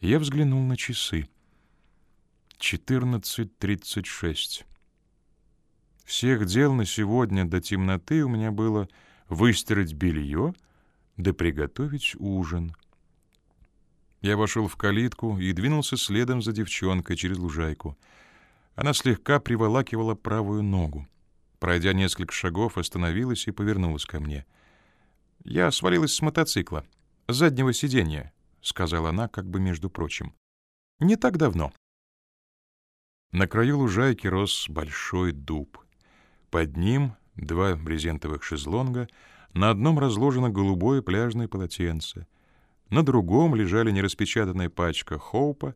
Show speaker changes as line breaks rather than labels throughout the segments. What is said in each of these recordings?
Я взглянул на часы. 14.36. Всех дел на сегодня до темноты у меня было выстирать белье да приготовить ужин. Я вошел в калитку и двинулся следом за девчонкой через лужайку. Она слегка приволакивала правую ногу. Пройдя несколько шагов, остановилась и повернулась ко мне. «Я свалилась с мотоцикла, с заднего сиденья», — сказала она, как бы между прочим. «Не так давно». На краю лужайки рос большой дуб. Под ним два брезентовых шезлонга, на одном разложено голубое пляжное полотенце — на другом лежали нераспечатанная пачка хоупа,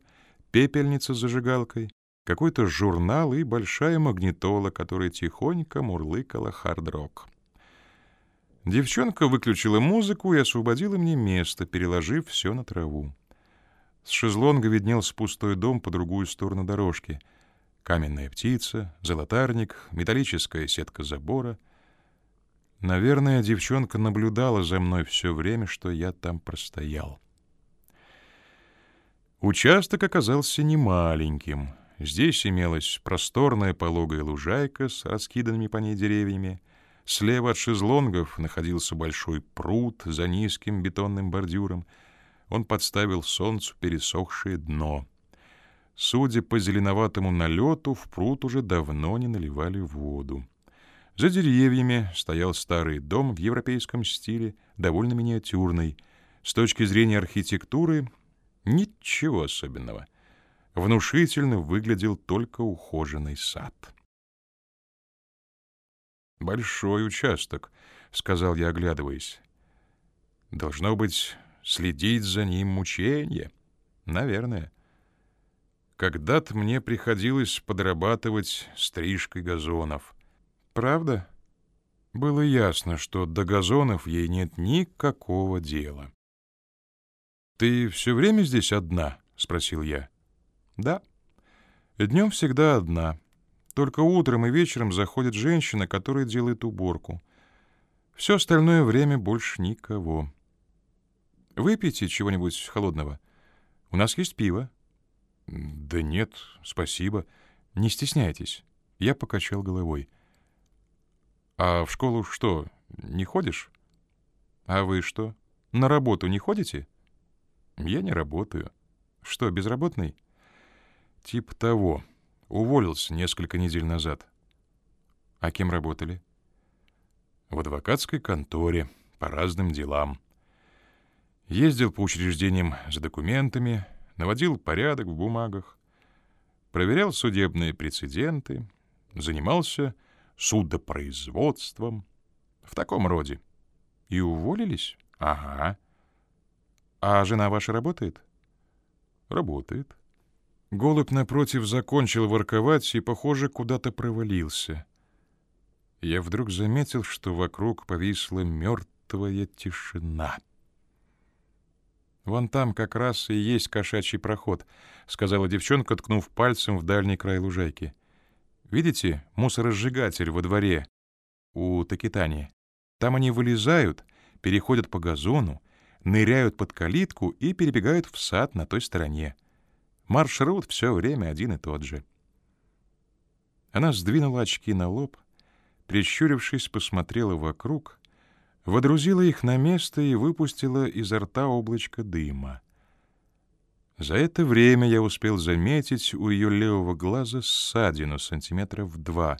пепельница с зажигалкой, какой-то журнал и большая магнитола, которая тихонько мурлыкала хард-рок. Девчонка выключила музыку и освободила мне место, переложив все на траву. С шезлонга виднелся пустой дом по другую сторону дорожки. Каменная птица, золотарник, металлическая сетка забора — Наверное, девчонка наблюдала за мной все время, что я там простоял. Участок оказался немаленьким. Здесь имелась просторная пологая лужайка с раскиданными по ней деревьями. Слева от шезлонгов находился большой пруд за низким бетонным бордюром. Он подставил солнцу пересохшее дно. Судя по зеленоватому налету, в пруд уже давно не наливали воду. За деревьями стоял старый дом в европейском стиле, довольно миниатюрный. С точки зрения архитектуры ничего особенного. Внушительно выглядел только ухоженный сад. «Большой участок», — сказал я, оглядываясь. «Должно быть, следить за ним мучение. Наверное. Когда-то мне приходилось подрабатывать стрижкой газонов». Правда? Было ясно, что до газонов ей нет никакого дела. «Ты все время здесь одна?» — спросил я. «Да. Днем всегда одна. Только утром и вечером заходит женщина, которая делает уборку. Все остальное время больше никого. Выпейте чего-нибудь холодного. У нас есть пиво». «Да нет, спасибо. Не стесняйтесь». Я покачал головой. А в школу что, не ходишь? А вы что, на работу не ходите? Я не работаю. Что, безработный? Тип того. Уволился несколько недель назад. А кем работали? В адвокатской конторе, по разным делам. Ездил по учреждениям за документами, наводил порядок в бумагах, проверял судебные прецеденты, занимался судопроизводством. В таком роде. И уволились? Ага. А жена ваша работает? Работает. Голубь напротив закончил ворковать и, похоже, куда-то провалился. Я вдруг заметил, что вокруг повисла мертвая тишина. «Вон там как раз и есть кошачий проход», — сказала девчонка, ткнув пальцем в дальний край лужайки. Видите мусоросжигатель во дворе у Такитани? Там они вылезают, переходят по газону, ныряют под калитку и перебегают в сад на той стороне. Маршрут все время один и тот же. Она сдвинула очки на лоб, прищурившись, посмотрела вокруг, водрузила их на место и выпустила изо рта облачко дыма. За это время я успел заметить у ее левого глаза ссадину сантиметров два,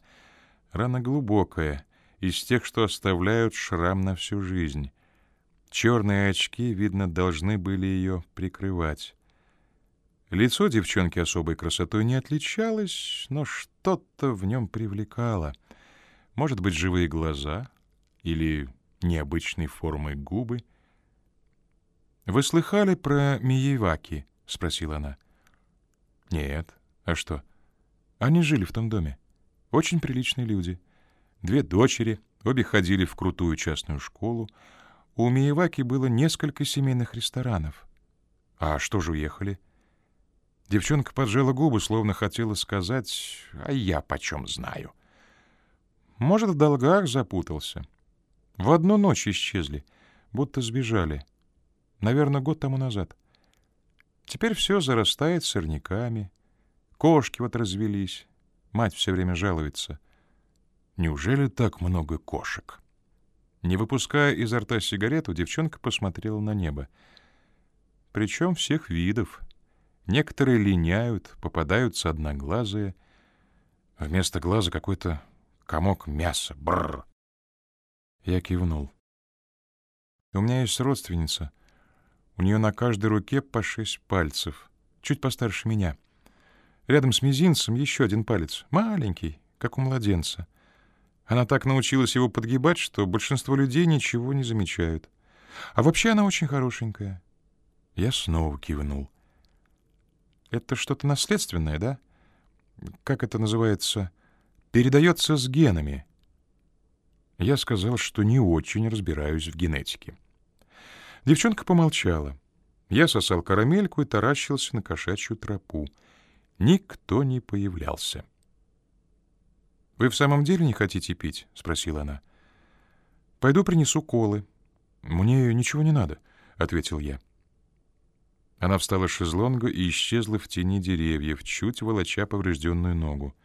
рана глубокая, из тех, что оставляют шрам на всю жизнь. Черные очки, видно, должны были ее прикрывать. Лицо девчонки особой красотой не отличалось, но что-то в нем привлекало. Может быть, живые глаза или необычной формы губы. Вы слыхали про Миеваки? — спросила она. «Нет. А что? Они жили в том доме. Очень приличные люди. Две дочери, обе ходили в крутую частную школу. У Миеваки было несколько семейных ресторанов. А что же уехали?» Девчонка поджала губы, словно хотела сказать, «А я почем знаю?» Может, в долгах запутался. В одну ночь исчезли, будто сбежали. Наверное, год тому назад. Теперь все зарастает сорняками. Кошки вот развелись. Мать все время жалуется. Неужели так много кошек? Не выпуская изо рта сигарету, девчонка посмотрела на небо. Причем всех видов. Некоторые линяют, попадаются одноглазые. Вместо глаза какой-то комок мяса. Бррр. Я кивнул. У меня есть родственница. У нее на каждой руке по шесть пальцев. Чуть постарше меня. Рядом с мизинцем еще один палец. Маленький, как у младенца. Она так научилась его подгибать, что большинство людей ничего не замечают. А вообще она очень хорошенькая. Я снова кивнул. Это что-то наследственное, да? Как это называется? Передается с генами. Я сказал, что не очень разбираюсь в генетике. Девчонка помолчала. Я сосал карамельку и таращился на кошачью тропу. Никто не появлялся. «Вы в самом деле не хотите пить?» — спросила она. «Пойду принесу колы». «Мне ничего не надо», — ответил я. Она встала с шезлонга и исчезла в тени деревьев, чуть волоча поврежденную ногу.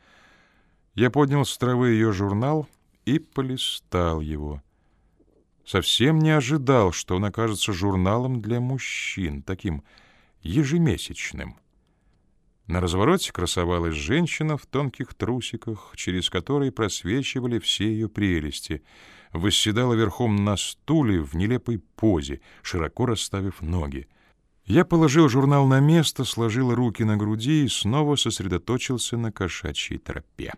Я поднял с травы ее журнал и полистал его. Совсем не ожидал, что он окажется журналом для мужчин, таким ежемесячным. На развороте красовалась женщина в тонких трусиках, через которые просвечивали все ее прелести. Восседала верхом на стуле в нелепой позе, широко расставив ноги. Я положил журнал на место, сложил руки на груди и снова сосредоточился на кошачьей тропе.